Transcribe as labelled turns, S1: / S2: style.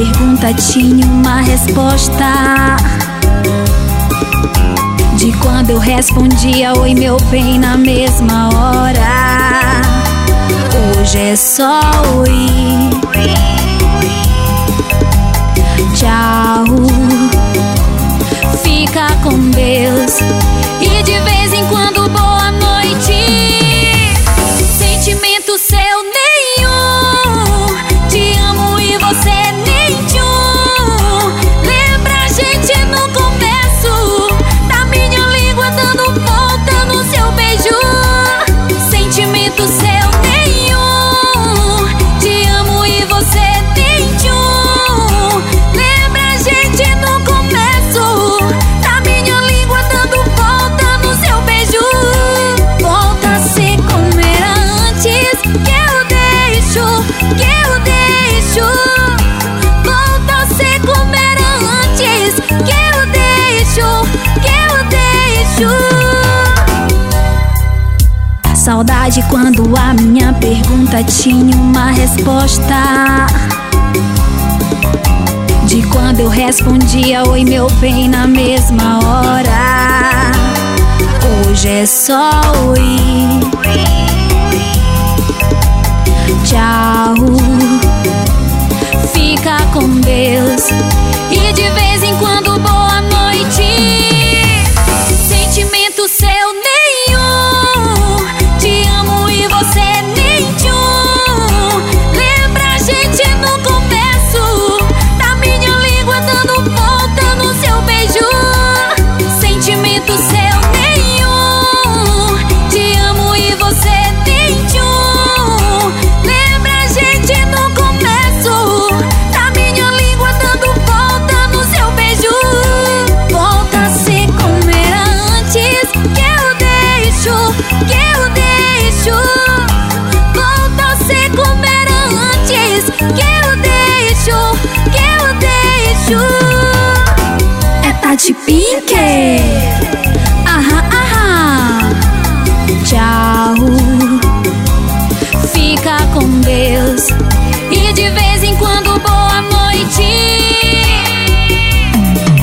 S1: pergunta tinha uma resposta. De quando eu respondia oi meu bem na mesma hora. Hoje é só oi. Tchau. beijo. Saudade quando a minha pergunta tinha uma resposta. De quando eu respondia oi meu bem na mesma hora. Hoje é só oi. Tchau. Fica com Deus.